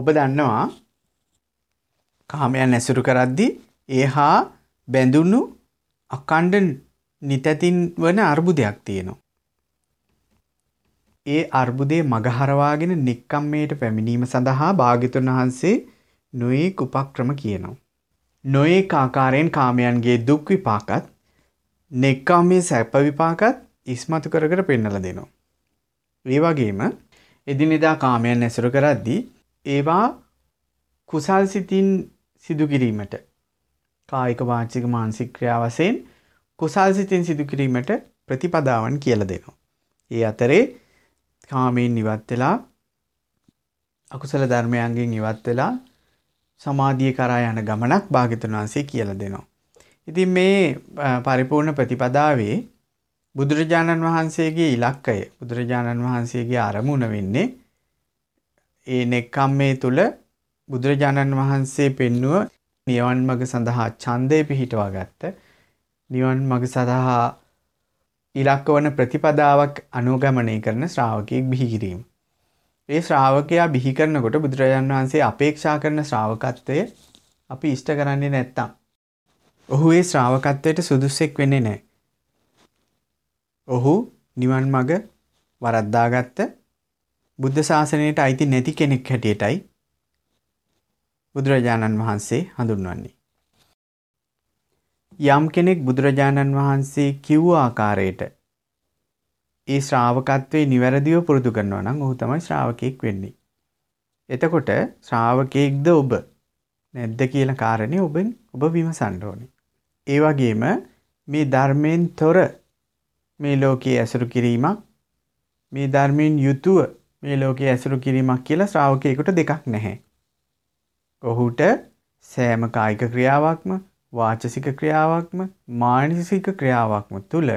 ඔබ දන්නවා කාමයන් ඇසුරු කරද්දී ඒ හා බැඳුණු අකණ්ඩ නිතැතින් වන අර්බුදයක් තියෙනවා. ඒ අර්බුදේ මගහරවාගෙන නික්කම්මයට පැමිණීම සඳහා භාගිතුන් වහන්සේ නොයෙක් උපක්‍රම කියනවා. නොයෙක් ආකාරයෙන් කාමයන්ගේ දුක් විපාකත් නෙක්කාමේ සැප විපාකත් ඉස්මතු කර කර පෙන්නලා දෙනවා. ඒ වගේම එදිනෙදා කාමයන් ඇසුරු කරද්දී ඒවා කුසල් සිතින් සිදු කිරීමට කායික වාචික මානසික ක්‍රියා වශයෙන් කුසල් සිතින් සිදු කිරීමට ප්‍රතිපදාවන් කියලා දෙනවා. ඒ අතරේ කාමයෙන් ඉවත් වෙලා අකුසල ධර්මයන්ගෙන් ඉවත් වෙලා සමාධිය කරා යන ගමනක් භාග්‍යතුන් වහන්සේ කියලා දෙනවා. ඉතින් මේ පරිපූර්ණ ප්‍රතිපදාවේ බුදුරජාණන් වහන්සේගේ ඉලක්කය බුදුරජාණන් වහන්සේගේ අරමුණ වෙන්නේ ඒ නෙක්කම්මේ තුල බුදුරජාණන් වහන්සේ පෙන්නුව නිවන් මඟ සඳහා ඡන්දය පිහිටවා ගත්ත නිවන් මඟ සඳහා ඉලක්ක වන ප්‍රතිපදාවක් අනුගමනය කරන ශ්‍රාවකයෙක් බිහි කිරීම. ඒ ශ්‍රාවකයා බිහි කරනකොට බුදුරජාණන් වහන්සේ අපේක්ෂා කරන ශ්‍රාවකත්වය අපි ඉෂ්ට කරන්නේ නැත්තම්. ඔහු ඒ ශ්‍රාවකත්වයට සුදුස්සෙක් වෙන්නේ නැහැ. ඔහු නිවන් මඟ වරද්දාගත්ත බුද්ධ ශාසනයට අයිති නැති කෙනෙක් හැටියටයි බුදුරජාණන් වහන්සේ හඳුන්වන්නේ. යම් කෙනෙක් බුදුරජාණන් වහන්සේ කිව්ව ආකාරයට ඒ ශ්‍රාවකත්වයේ නිවැරදිව පුරුදු කරනවා නම් ඔහු තමයි ශ්‍රාවකෙක් වෙන්නේ. එතකොට ශ්‍රාවකෙක්ද ඔබ නැද්ද කියන කාරණේ ඔබෙන් ඔබ විමසන්න ඕනේ. ඒ වගේම මේ ධර්මයෙන් තොර මේ ලෝකයේ ඇසුරු කිරීමක් මේ ධර්මයෙන් යුතුව මේ ලෝකයේ ඇසුරු කිරීමක් කියලා ශ්‍රාවකයෙකුට දෙකක් නැහැ. ඔහුට සෑම කායික ක්‍රියාවක්ම වාචසික ක්‍රියාවක්ම මානසික ක්‍රියාවක්ම තුළ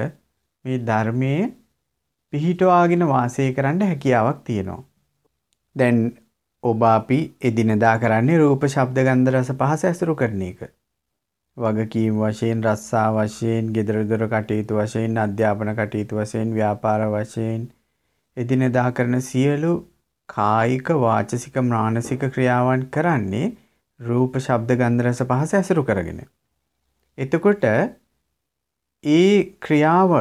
මේ ධර්මයේ පිහිටවාගෙන වාසය කරන්න හැකියාවක් තියෙනවා. දැන් ඔබ අපි එදිනදා කරන්නේ රූප ශබ්ද ගන්ධ රස පහස ඇසුරු කරන එක. වගකීම් වශයෙන් රස්සා වශයෙන් ගෙදර දොර කටයුතු වශයෙන් අධ්‍යාපන කටයුතු වශයෙන් ව්‍යාපාර වශයෙන් එදිනෙදා කරන සියලු කායික වාචසික මානසික ක්‍රියාවන් කරන්නේ රූප ශබ්ද ගන්ධ රස පහස ඇසුරු කරගෙන. එතකොට ඒ ක්‍රියාව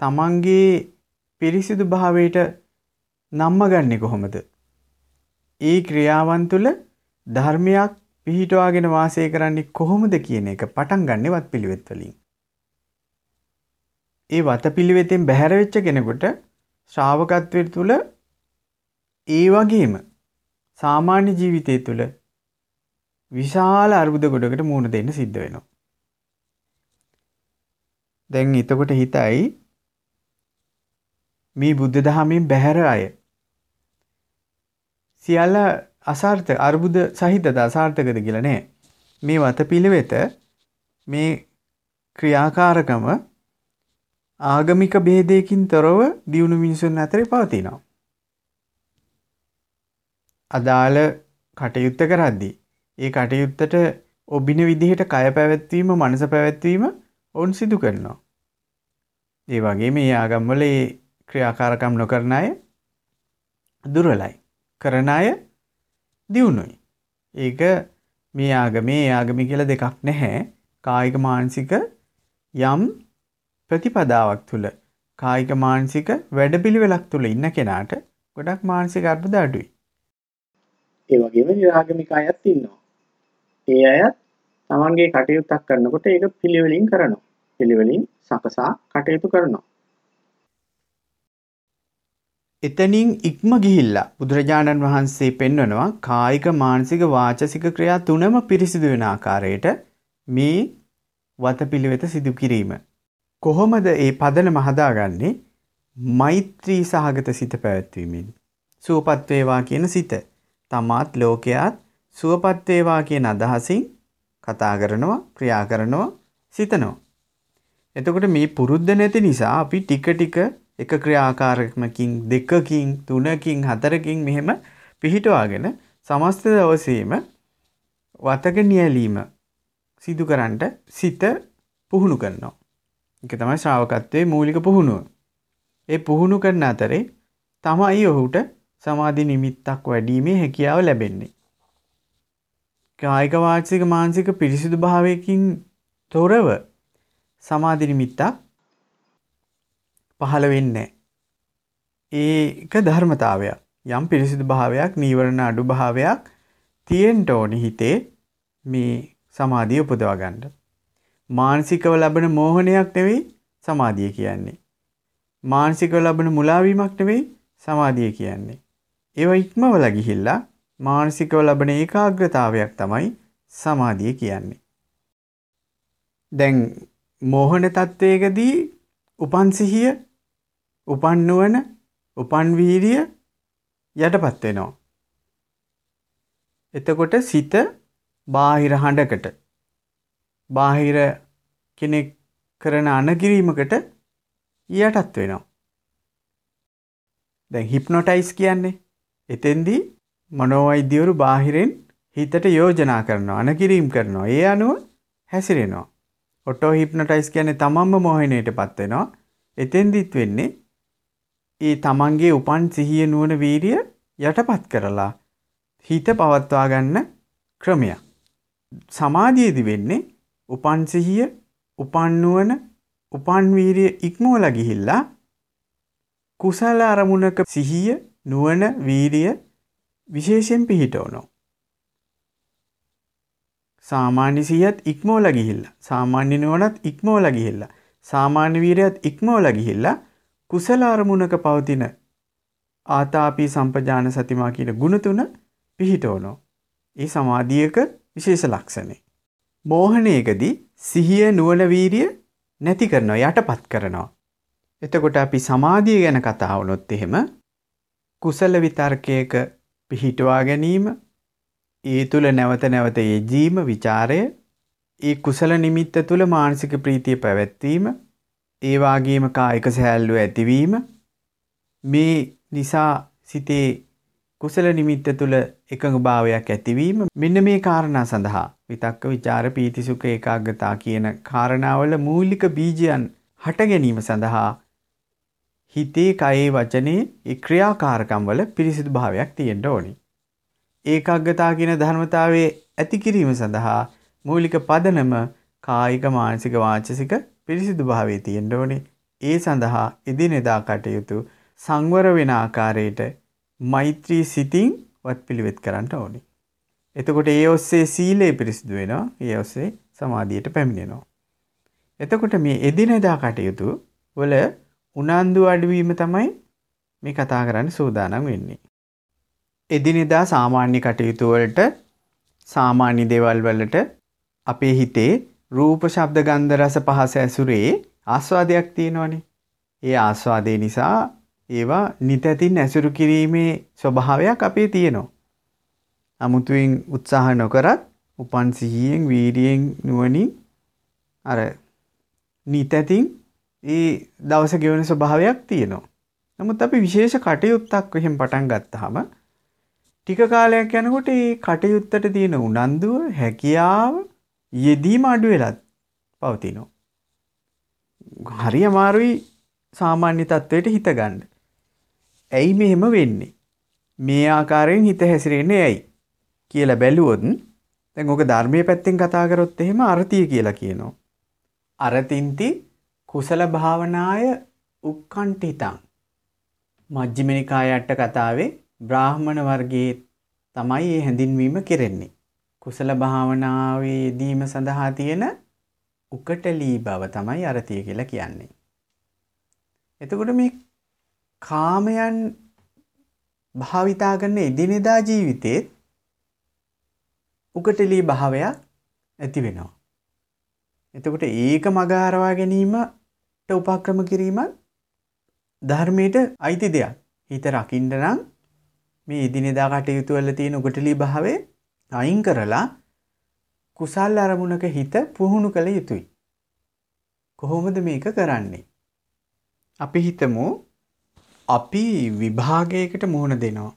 තමන්ගේ පිරිසිදු භාවයට නම්ම ගන්නේ කොහොමද? ඒ ක්‍රියාවන් තුළ ධර්මයක් පිහිටවාගෙන වාසය කරන්නේ කොහොමද කියන එක පටන් ගන්නෙ වත් පිළිවෙත් වලින්. ඒ වතපිළිවෙතෙන් බැහැර වෙච්ච කෙනෙකුට ශ්‍රාවකත්වයට තුළ ඒ වගේම සාමාන්‍ය ජීවිතය තුළ විශාල අර්බුද ගොඩකට මුහුණ දෙන්න සිද්ධ වෙනවා. දැන් එතකොට හිතයි මේ බුද්ධ දහමෙන් බැහැර අය සියල්ල අසාර්ථ අර්බුද සහිතද අසාර්ථකද කියලා නෑ. මේ වතපිළිවෙත මේ ක්‍රියාකාරකම ආගමික ભેදයකින් තොරව දියුණු මිනිසුන් අතරේ පවතිනවා. අදාළ කටයුත්ත කරද්දී ඒ කටයුත්තට ඔබින විදිහට කය පැවැත්වීම මනස පැවැත්වීම ඔවුන් සිදු කරනවා. ඒ වගේ මේ ආගම්වල ඒ ක්‍රියාකාරකම් නොකරන අය දුර්වලයි. කරන අය දියුණුයි. ඒක මේ ආගමේ ආගමි කියලා දෙකක් නැහැ. කායික මානසික යම් ප්‍රතිපදාවක් තුළ කායික මානසික වැඩපිළිවෙලක් තුළ ඉන්න කෙනාට ගොඩක් මානසික අර්බුද අඩුයි. ඒ වගේම නිරාගමික අයත් ඉන්නවා. ඒ අයත් තමන්ගේ කටයුත්තක් කරනකොට ඒක පිළිවෙලින් කරනවා. පිළිවෙලින් සකසා කටයුතු කරනවා. එතනින් ඉක්ම ගිහිල්ලා බුදුරජාණන් වහන්සේ පෙන්වනවා කායික මානසික වාචසික ක්‍රියා තුනම පිරිසිදු වෙන ආකාරයට මේ වතපිළිවෙත සිදු කිරීම. කොහොමද ඒ පදනම හදාගන්නේ? මෛත්‍රී සහගත සිත පැවැත්වීමෙන්. සුවපත් වේවා කියන සිත. තමාත් ලෝකයාත් සුවපත් වේවා කියන අදහසින් කතා කරනවා, ක්‍රියා කරනවා, සිතනවා. එතකොට මේ පුරුද්ද නැති නිසා අපි ටික ටික එක ක්‍රියාකාරකමකින් දෙකකින් තුනකින් හතරකින් මෙහෙම පිහිටවාගෙන සමස්ත දවසේම වතක නියැලීම සිදු කරන්නට සිත පුහුණු කරනවා. ඒක තමයි ශ්‍රාවකත්වයේ මූලික පුහුණුව. ඒ පුහුණු කරන අතරේ තමයි ඔහුට සමාධි නිමිත්තක් වැඩීමේ හැකියාව ලැබෙන්නේ. කායික වාචික මානසික පිරිසිදු භාවයකින් තොරව සමාධි නිමිත්තක් පහළ වෙන්නේ ඒක ධර්මතාවයක්. යම් පිරිසිදු භාවයක් නීවරණ අඩු භාවයක් තියෙන්න ඕනි හිතේ මේ සමාධිය උපදවා ගන්න. මානසිකව ලබන මෝහනයක් නෙවෙයි සමාධිය කියන්නේ. මානසිකව ලබන මුලාවීමක් නෙවෙයි සමාධිය කියන්නේ. ඒවා ඉක්මවලා ගිහිල්ලා මානසිකව ලබන ඒකාග්‍රතාවයක් තමයි සමාධිය කියන්නේ. දැන් මෝහන තත්වයකදී උපන් සිහිය, උපන් නුවණ, උපන් වීරිය යටපත් වෙනවා. එතකොට සිත බාහිර හඬකට බාහිර කෙනෙක් කරන අනගිරීමකට යටත් වෙනවා. දැන් හිප්නොටයිස් කියන්නේ එතෙන්දී මනෝවෛද්‍යවරු බාහිරෙන් හිතට යෝජනා කරනවා අනකිරීම් කරනවා ඒ අනුව හැසිරෙනවා. ඔටෝ හිප්නොටයිස් කියන්නේ තමන්ම මොහිනයටපත් වෙනවා. එතෙන්දිත් වෙන්නේ ඒ තමන්ගේ උපන් සිහිය නුවණ වීරිය යටපත් කරලා හිත පවත්වා ගන්න ක්‍රමයක්. සමාධියේදී වෙන්නේ උපන් සිහිය, උපන් නුවණ, උපන් වීරිය ඉක්මවලා ගිහිල්ලා කුසල අරමුණක සිහිය, නුවණ, වීරිය විශේෂයෙන් පිහිටවනවා. සාමාන්‍ය සිහියත් ඉක්මවලා ගිහිල්ලා, සාමාන්‍ය නුවණත් ඉක්මවලා ගිහිල්ලා, සාමාන්‍ය වීරියත් ඉක්මවලා ගිහිල්ලා කුසල අරමුණක පවතින ආතාපි සම්පජාන සතිමා කියන ගුණ තුන පිහිටවනවා. ඒ සමාධියක විශේෂ ලක්ෂණේ. මෝහණයකදී සිහිය නුවණ වීරිය නැති කරනවා යටපත් කරනවා. එතකොට අපි සමාධිය ගැන කතා වුණොත් එහෙම කුසල විතර්කයක පිහිටවා ගැනීම ඒ තුල නැවත නැවත යෙදීම ਵਿਚාරය ඒ කුසල නිමිත්ත තුල මානසික ප්‍රීතිය පැවැත්වීම ඒ වාගේම කායික සැහැල්ලුව ඇතිවීම මේ නිසා සිතේ කුසල නිමිත්ත තුල එකඟභාවයක් ඇතිවීම මෙන්න මේ කාරණා සඳහා විතක්ක ਵਿਚාර පීතිසුඛ ඒකාග්‍රතා කියන කාරණාවල මූලික බීජයන් හට ගැනීම සඳහා හිතේ කයේ වචනේ ඒ ක්‍රියාකාරකම් වල පිරිසිදු භාවයක් තියෙන්න ඕනි. ඒකාග්‍රතාව කියන ධර්මතාවයේ ඇති කිරීම සඳහා මූලික පදනම කායික මානසික වාචසික පිරිසිදු භාවයේ තියෙන්න ඕනේ. ඒ සඳහා එදිනෙදා කටයුතු සංවර වෙන ආකාරයට මෛත්‍රී සිතින් වත්පිළිවෙත් කරන්න ඕනේ. එතකොට ඒ ඔස්සේ සීලය පිරිසිදු වෙනවා. ඒ ඔස්සේ සමාධියට පැමිණෙනවා. එතකොට මේ එදිනෙදා කටයුතු වල උනන්දු අඩුවීම තමයි මේ කතා කරන්න සූදානම් වෙන්නේ. එදිනෙදා සාමාන්‍ය කටයුතු වලට සාමාන්‍ය දේවල් වලට අපේ හිතේ රූප ශබ්ද ගන්ධ රස පහස ඇසුරේ ආස්වාදයක් තියෙනවනේ. ඒ ආස්වාදේ නිසා ඒවා නිතැතින් ඇසුරු කිරීමේ ස්වභාවයක් අපේ තියෙනවා. අමුතුවෙන් උත්සාහ නොකරත් උපන් සිහියෙන් වීරියෙන් නුවණින් අර නිතැතින් ඒ දවස ගෙවන ස්වභාවයක් තියෙනවා. නමුත් අපි විශේෂ කටයුත්තක් එහෙම පටන් ගත්තාම ටික කාලයක් යනකොට ඒ කටයුත්තට තියෙන උනන්දුව, හැකියාව, යෙදීම අඩු වෙලත් පවතිනවා. හරි අමාරුයි සාමාන්‍ය තත්වයට හිත ගන්න. ඇයි මෙහෙම වෙන්නේ? මේ ආකාරයෙන් හිත හැසිරෙන්නේ ඇයි? කියලා බැලුවොත් දැන් ඔක ධර්මයේ පැත්තෙන් කතා කරොත් එහෙම අරතිය කියලා කියනවා. අරතින්ති කුසල භාවනාය උක්කණ්ඨිතං මජ්ක්‍ධිම නිකාය අට කතාවේ බ්‍රාහ්මණ වර්ගයේ තමයි මේ හැඳින්වීම කෙරෙන්නේ. කුසල භාවනාවේ යෙදීම සඳහා තියෙන උකටලී බව තමයි අරතිය කියලා කියන්නේ. එතකොට මේ කාමයන් භාවිතා කරන එදිනෙදා ජීවිතේ උකටලී භාවයක් ඇති වෙනවා. එතකොට ඒක මගහරවා ගැනීමට උපක්‍රම කිරීමත් ධර්මයට අයිති දෙයක්. හිත රකින්න නම් මේ එදිනෙදා කටයුතු වල තියෙන උගටලී භාවය අයින් කරලා කුසල් අරමුණක හිත පුහුණු කළ යුතුයි. කොහොමද මේක කරන්නේ? අපි හිතමු අපි විභාගයකට මුහුණ දෙනවා.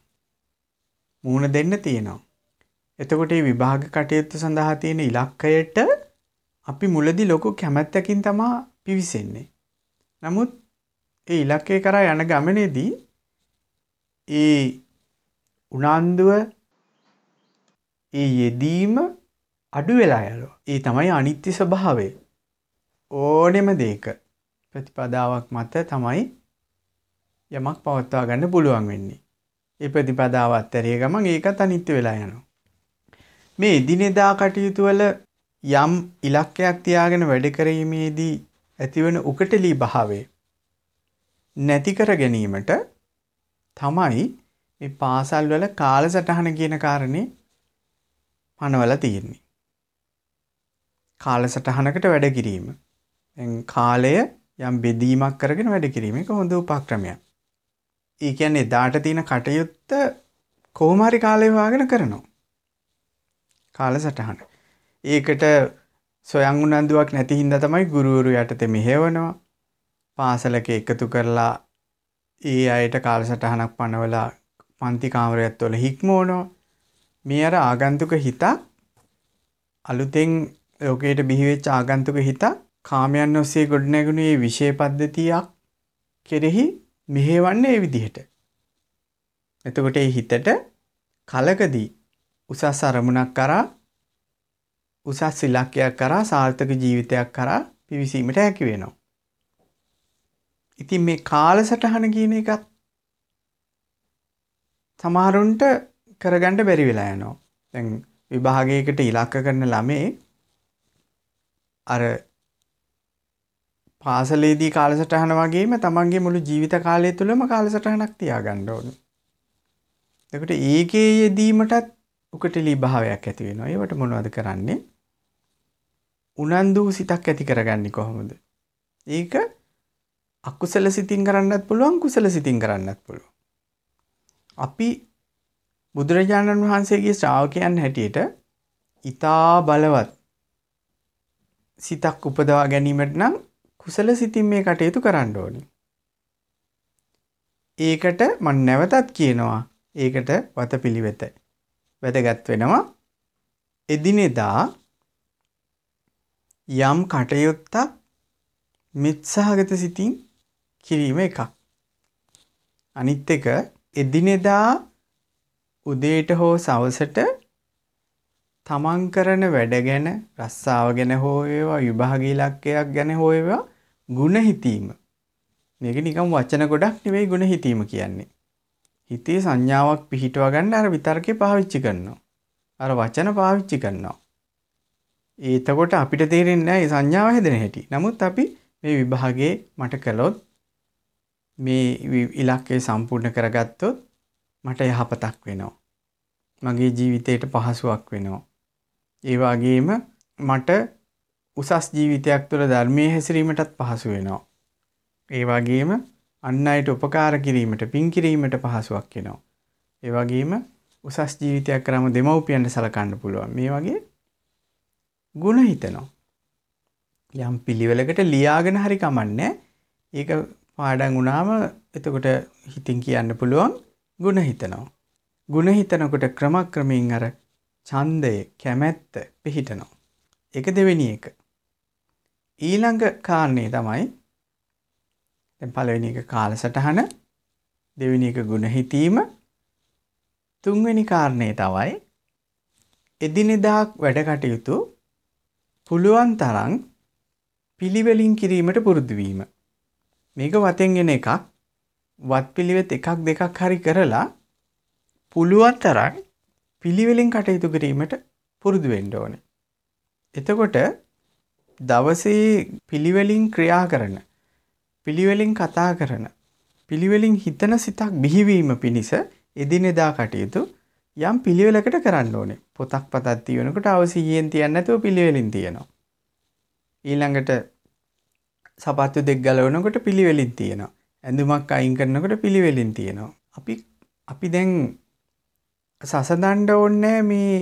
මුහුණ දෙන්න තියෙනවා. එතකොට මේ විභාග කටයුතු සඳහා තියෙන ඉලක්කයට අපි මුලදී ලොකු කැමැත්තකින් තමා පිවිසෙන්නේ. නමුත් ඒ ඉලක්කය කරා යන ගමනේදී ඒ උනන්දුව ඒ යෙදීම අඩු වෙලා යනවා. ඒ තමයි අනිත්‍ය ස්වභාවය. ඕනෙම දෙයක ප්‍රතිපදාවක් මත තමයි යමක් පවත්වා ගන්න පුළුවන් වෙන්නේ. ඒ ප්‍රතිපදාව අත්හැරිය ගමන් ඒකත් අනිත්‍ය වෙලා යනවා. මේ එදිනෙදා කටයුතු වල යම් ඉලක්කයක් තියාගෙන වැඩ කිරීමේදී ඇතිවන උකටලී භාවය නැති කර ගැනීමට තමයි මේ පාසල් වල කාලසටහන කියන කාරණේ පනවලා තියෙන්නේ. කාලසටහනකට වැඩ කිරීම. කාලය යම් බෙදීමක් කරගෙන වැඩ කිරීම එක හොඳ උපක්‍රමයක්. ඒ කියන්නේ එදාට තියෙන කටයුත්ත කොහොම හරි කාලය හොයාගෙන කරනවා. කාලසටහන. ඒකට සොයන් උනන්දුවක් නැති හින්දා තමයි ගුරුවරු යටතේ මෙහෙවනවා. පාසලක එකතු කරලා ඒ අයට කාලසටහනක් පනවලා පන්ති කාමරයත් වල හික්මවනවා. මේ අර ආගන්තුක හිතක් අලුතෙන් ලෝකයට බිහිවෙච්ච ආගන්තුක හිතක් කාමයන් ඔස්සේ ගොඩනැගුණු මේ විෂය පද්ධතියක් කෙරෙහි මෙහෙවන්නේ ඒ විදිහට. එතකොට ඒ හිතට කලකදී උසස් අරමුණක් කරා උසස් ඉලක්කයක් කරා සාර්ථක ජීවිතයක් කරා පිවිසීමට හැකි වෙනවා. ඉතින් මේ කාලසටහන කියන එකත් සමහරුන්ට කරගන්න බැරි වෙලා යනවා. දැන් විභාගයකට ඉලක්ක කරන ළමේ අර පාසලේදී කාලසටහන වගේම තමන්ගේ මුළු ජීවිත කාලය තුළම කාලසටහනක් තියාගන්න ඕනේ. එතකොට ඒකේ යෙදීමටත් උකටලී භාවයක් ඇති වෙනවා. ඒවට මොනවද කරන්නේ? උනන්දු සිතක් ඇති කරගන්නේ කොහොමද? ඒක අකුසල සිතින් කරන්නත් පුළුවන් කුසල සිතින් කරන්නත් පුළුවන්. අපි බුදුරජාණන් වහන්සේගේ ශ්‍රාවකයන් හැටියට ඊතා බලවත් සිතක් උපදවා ගැනීමට නම් කුසල සිතින් මේ කටයුතු කරන්න ඕනි. ඒකට මම නැවතත් කියනවා ඒකට වතපිළිවෙත වැදගත් වෙනවා. එදිනෙදා යම් කටයුත්තක් මිත්සහගත සිතින් කිරීම එකක්. අනිත් එක එදිනෙදා උදේට හෝ සවසට තමන් කරන වැඩ ගැන රස්සාාව ගැන හෝයවා විභාගී ලක්කයක් ගැන හෝයවා ගුණ හිතීම. මේක නිකම් වචන ගොඩක් නෙවෙයි ගුණ හිතීම කියන්නේ. හිතේ සංඥාවක් පිහිටවා ගන්න අර විතර්කය පාවිච්චි කරනවා. අර වචන පාවිච්චි කරනවා. ඒතකොට අපිට තේරෙන්නේ නැහැ මේ සංඥාව හැදෙන හැටි. නමුත් අපි මේ විභාගේ මට කළොත් මේ ඉලක්කය සම්පූර්ණ කරගත්තොත් මට යහපතක් වෙනවා. මගේ ජීවිතයට පහසුවක් වෙනවා. ඒවාගේම මට උසස් ජීවිතයක් තුළ ධර්මය හැසිරීමටත් පහසු වෙනවා. ඒවාගේම අන්න අයට උපකාර කිරීමට පින් කිරීමට පහසුවක් වෙනවා. ඒවගේම උසස් ජීවිතයක් කරම දෙමවපියන්ට සලකන්න පුළුවන් මේ වගේ ගුණ හිතනවා. යම් පිළිවෙලකට ලියාගෙන හරි කමන්නේ ඒක පාඩන් වුණාම එතකොට හිතින් කියන්න පුළුවන් ගුණ හිතනවා. ගුණ හිතනකොට ක්‍රමක්‍රමයෙන් අර ඡන්දය කැමැත්ත පිහිටනවා. ඒක දෙවෙනි එක. ඊළඟ කාරණේ තමයි දැන් පළවෙනි එක කාලසටහන දෙවෙනි එක ಗುಣ හිතීම තුන්වෙනි කාරණේ තමයි එදිනෙදා වැඩ කටයුතු පුළුවන් තරම් පිළිවෙලින් කිරීමට පුරුදු වීම. මේක වතෙන් එන එකක්. වත් පිළිවෙත් එකක් දෙකක් හරි කරලා පුළුවන් තරම් පිළිවෙලින් කටයුතු කිරීමට පුරුදු වෙන්න ඕනේ. එතකොට දවසේ පිළිවෙලින් ක්‍රියා කරන පිළිවෙලින් කතා කරන පිළිවෙලින් හිතන සිතක් බිහිවීම පිණිස එදිනෙදා කටයුතු යම් පිළිවෙලකට කරන්න ඕනේ. පොතක් පතක් තියෙනකොට අවසියෙන් තියන්නේ නැතුව පිළිවෙලින් තියනවා. ඊළඟට සපත්තු දෙක ගලවනකොට පිළිවෙලින් තියෙනවා. ඇඳුමක් අයින් කරනකොට පිළිවෙලින් තියෙනවා. අපි අපි දැන් සසඳන්න ඕනේ මේ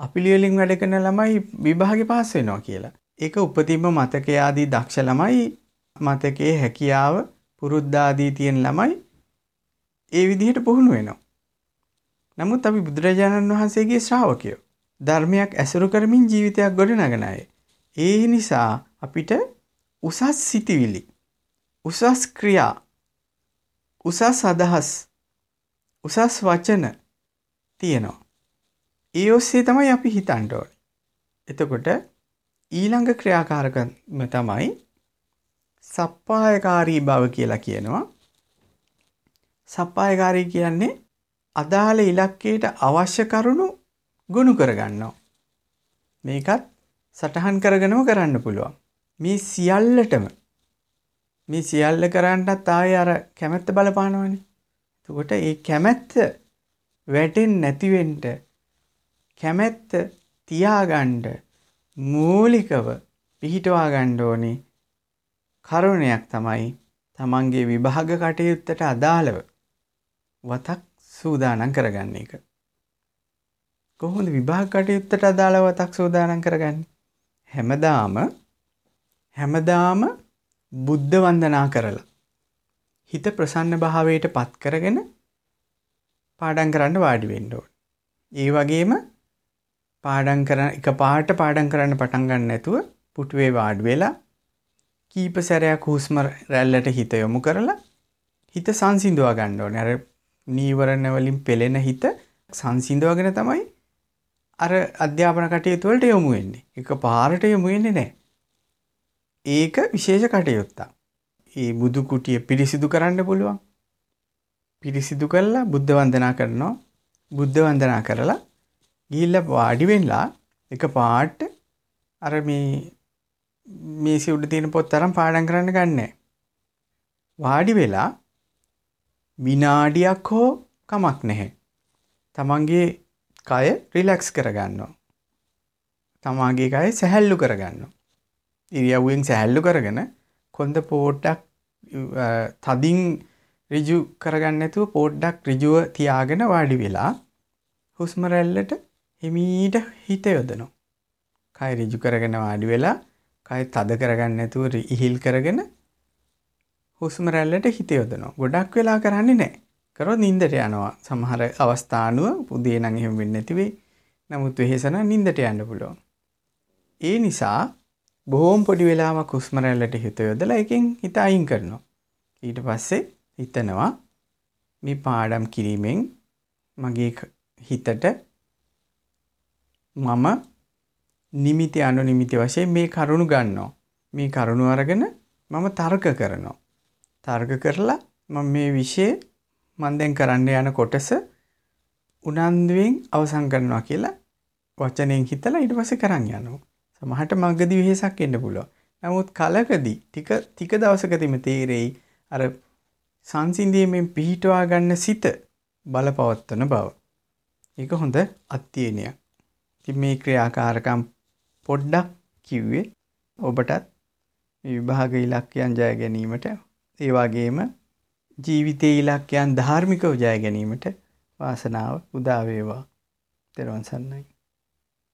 අපිලිවලින් වැඩ කරන ළමයි විභාගේ පාස් වෙනවා කියලා. ඒක උපතින්ම මතකයේ ආදී දක්ෂ ළමයි මතකයේ හැකියාව පුරුද්ද ආදී තියෙන ළමයි ඒ විදිහට පුහුණු වෙනවා. නමුත් අපි බුදුරජාණන් වහන්සේගේ ශ්‍රාවකයෝ ධර්මයක් ඇසුරු කරමින් ජීවිතයක් ගොඩනගන අය. ඒ නිසා අපිට උසස් සිතිවිලි උසස් ක්‍රියා උසස් අදහස් උසස් වචන තියෙනවා. ඒ ඔස්සේ තමයි අපි හිතන්න ඕනේ. එතකොට ඊළඟ ක්‍රියාකාරකම තමයි සප්පායකාරී බව කියලා කියනවා. සප්පායකාරී කියන්නේ අදාළ ඉලක්කයට අවශ්‍ය කරුණු ගොනු කරගන්නවා. මේකත් සටහන් කරගෙනම කරන්න පුළුවන්. මේ සියල්ලටම මේ සියල්ල කරන්නත් ආයේ අර කැමැත්ත බලපානවනේ. එතකොට ඒ කැමැත්ත වැටෙන්නේ නැති වෙන්න කැමැත්ත තියාගන්න මූලිකව පිහිටවා ගන්න ඕනේ කරුණයක් තමයි තමන්ගේ විභාග කටයුත්තට අදාළව වතක් සූදානම් කරගන්න එක. කොහොමද විභාග කටයුත්තට අදාළව වතක් සූදානම් කරගන්නේ? හැමදාම හැමදාම බුද්ධ වන්දනා කරලා හිත ප්‍රසන්න භාවයට පත් කරගෙන පාඩම් කරන්න වාඩි වෙන්න ඕනේ. ඒ වගේම පාඩම් කරන එක පාට පාඩම් කරන්න පටන් ගන්න නැතුව පුටුවේ වාඩි වෙලා කීප සැරයක් හුස්ම රැල්ලට හිත යොමු කරලා හිත සංසිඳවා ගන්න ඕනේ. අර නීවරණ වලින් පෙළෙන හිත සංසිඳවගෙන තමයි අර අධ්‍යාපන කටයුතු වලට යොමු වෙන්නේ. එක පාරට යොමු වෙන්නේ නැහැ. ඒක විශේෂ කටයුත්තක්. ඒ බුදු කුටිය පිරිසිදු කරන්න පුළුවන්. පිරිසිදු කරලා බුද්ධ වන්දනා කරනවා. බුද්ධ වන්දනා කරලා ගිහිල්ලා වාඩි වෙලා එක පාට අර මේ මේසෙ උඩ තියෙන පොත් තරම් පාඩම් කරන්න ගන්නෑ. වාඩි වෙලා විනාඩියක් හෝ කමක් නැහැ. තමන්ගේ කය රිලැක්ස් කරගන්නවා. තමාගේ කය සැහැල්ලු කරගන්නවා. ඉරියව්වෙන් සැහැල්ලු කරගෙන කොන්ද පෝට්ටක් තදින් ඍජු කරගන්න නැතුව පොඩ්ඩක් ඍජුව තියාගෙන වාඩි වෙලා හුස්ම රැල්ලට හිමීට හිත යොදනවා. කය ඍජු කරගෙන වාඩි වෙලා කය තද කරගන්න නැතුව ඉහිල් කරගෙන හුස්ම රැල්ලට හිත යොදනවා. ගොඩක් වෙලා කරන්නේ නැහැ. කරොත් නිින්දට යනවා. සමහර අවස්ථානුව උදේ නම් එහෙම වෙන්නේ නැති වෙයි. නමුත් වෙහෙස නම් නිින්දට යන්න පුළුවන්. ඒ නිසා බොහොම පොඩි වෙලාවක් හුස්ම රැල්ලට හිත යොදලා එකෙන් හිත අයින් කරනවා. ඊට පස්සේ හිතනවා මේ පාඩම් කිරීමෙන් මගේ හිතට මම නිමිති අනුනිමිති වශයෙන් මේ කරුණු ගන්නවා. මේ කරුණු අරගෙන මම තර්ක කරනවා. තර්ක කරලා මම මේ විෂය මම දැන් කරන්න යන කොටස උනන්දුවෙන් අවසන් කරනවා කියලා වචනෙන් හිතලා ඊට පස්සේ කරන් යනවා. සමහරට මගදී වෙහෙසක් එන්න පුළුවන්. නමුත් කලකදී ටික ටික දවසකදීම තේරෙයි අර සංසිඳීමෙන් පිහිටවා ගන්න සිත බලපවත්වන බව. ඒක හොඳ අත්‍යයනයක්. ඉතින් මේ ක්‍රියාකාරකම් පොඩ්ඩක් කිව්වේ ඔබටත් විභාග ඉලක්කයන් ජය ගැනීමට ඒ වගේම ජීවිතයේ ඉලක්කයන් ධාර්මිකව ජය ගැනීමට වාසනාව උදා වේවා. ත්වන් සරණයි.